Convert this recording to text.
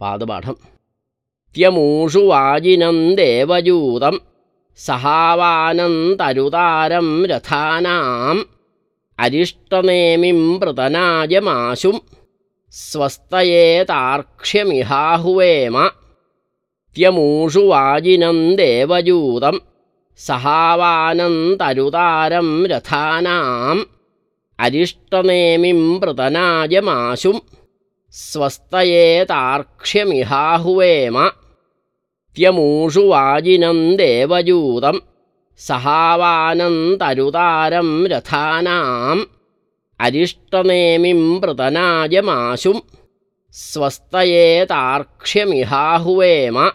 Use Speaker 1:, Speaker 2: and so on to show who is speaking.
Speaker 1: പാദപാഠം. ത്യമൂഷു വാജിനം ദേവജൂതം സഹാവാനന്തരുതാരം രഥാനാം അരിഷ്ടനേമിം പ്രതനാജമാശും സ്വസ്തയേ താർക്ഷ്യമിഹാഹുവേമ ത്യമൂഷു വാജിനം ദേവജൂതം സഹാവാനന്തരുതാരം രഥാനാം അരിഷ്ടനേമിം പൃതനായമാശും സ്വസ്തയേതാർക്ഷ്യമിഹാഹുവേമ ത്യമൂഷു വാജിനം ദേവജൂതം സഹാവാനന്തരുതാരം രഥാനാം. അരിഷ്ടനേമിം പൃതനായമാശും സ്വസ്തയേതാർക്ഷ്യമിഹാഹുവേമ